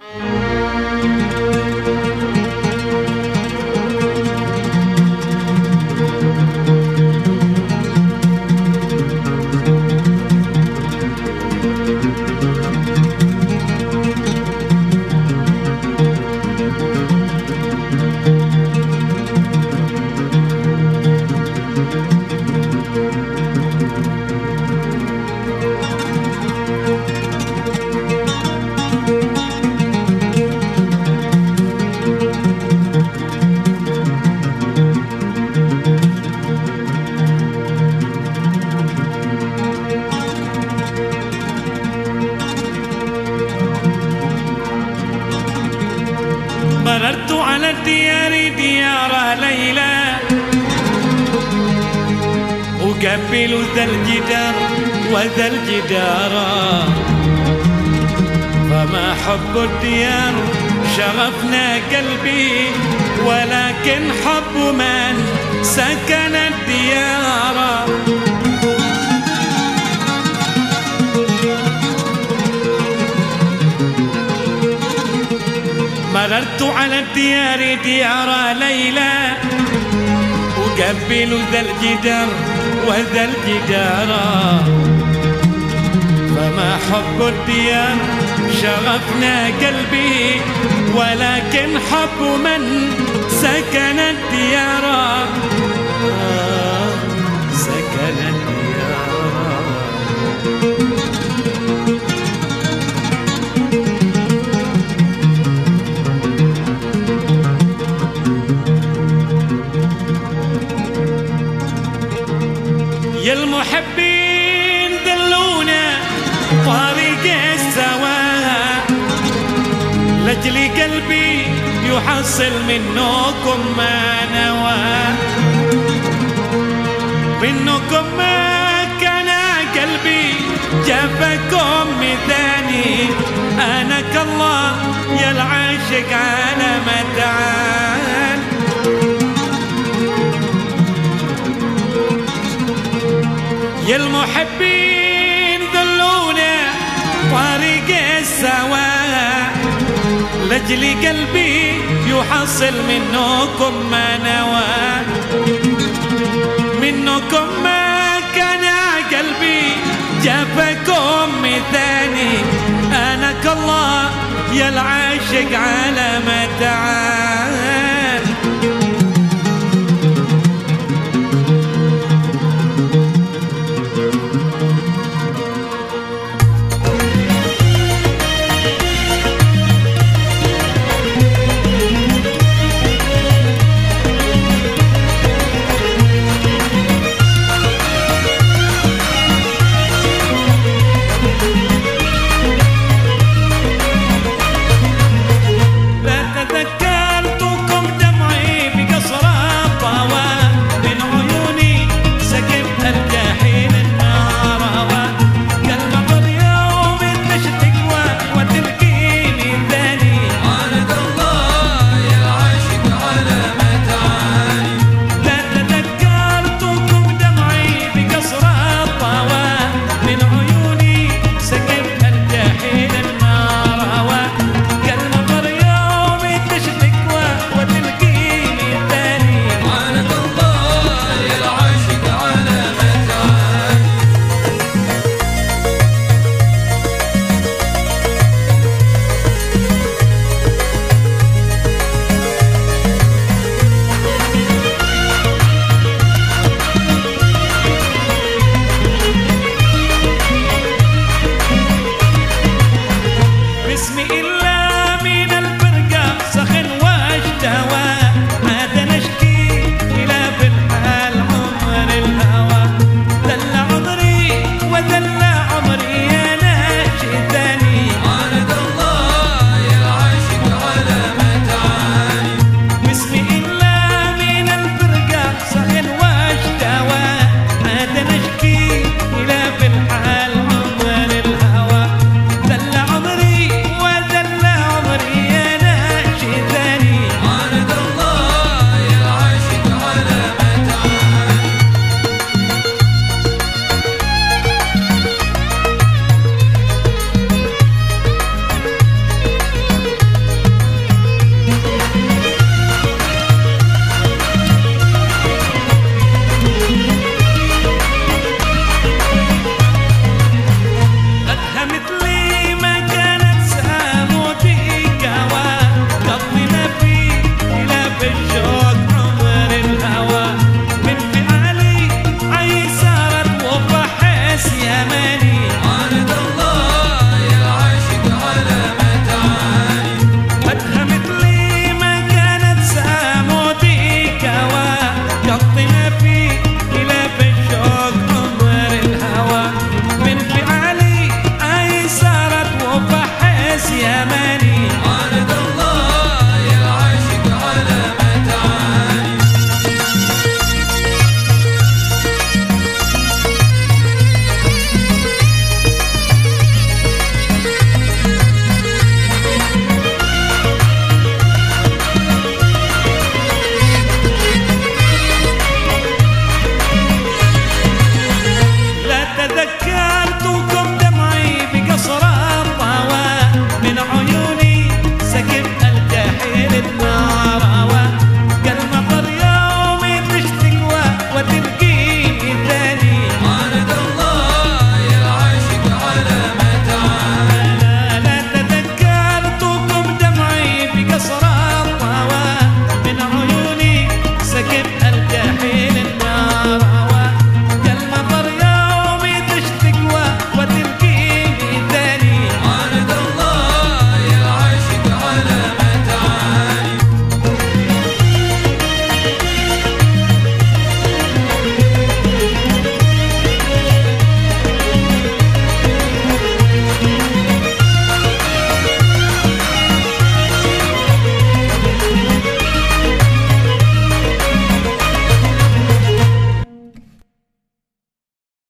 مررت أقبل ذا الجدار وذا الجدار فما حب الديار شغفنا قلبي ولكن حب من سكن الديار. مررت على الديار ديار ليلى أقبل ذا الجدار وذا الجدار فما حب الديار شغفنا قلبي ولكن حب من المحبين دلونا طريق السواء لجل قلبي يحصل منكم ما نوى. منكم ما كان قلبي جفكم مثاني. أنا كالله يا العاشق على متعال يا المحبين دلونا طريق السواء لجل قلبي يحصل منكم ما نوى. منكم ما كان قلبي جفكم مثاني. أنا كالله يا العاشق على متعال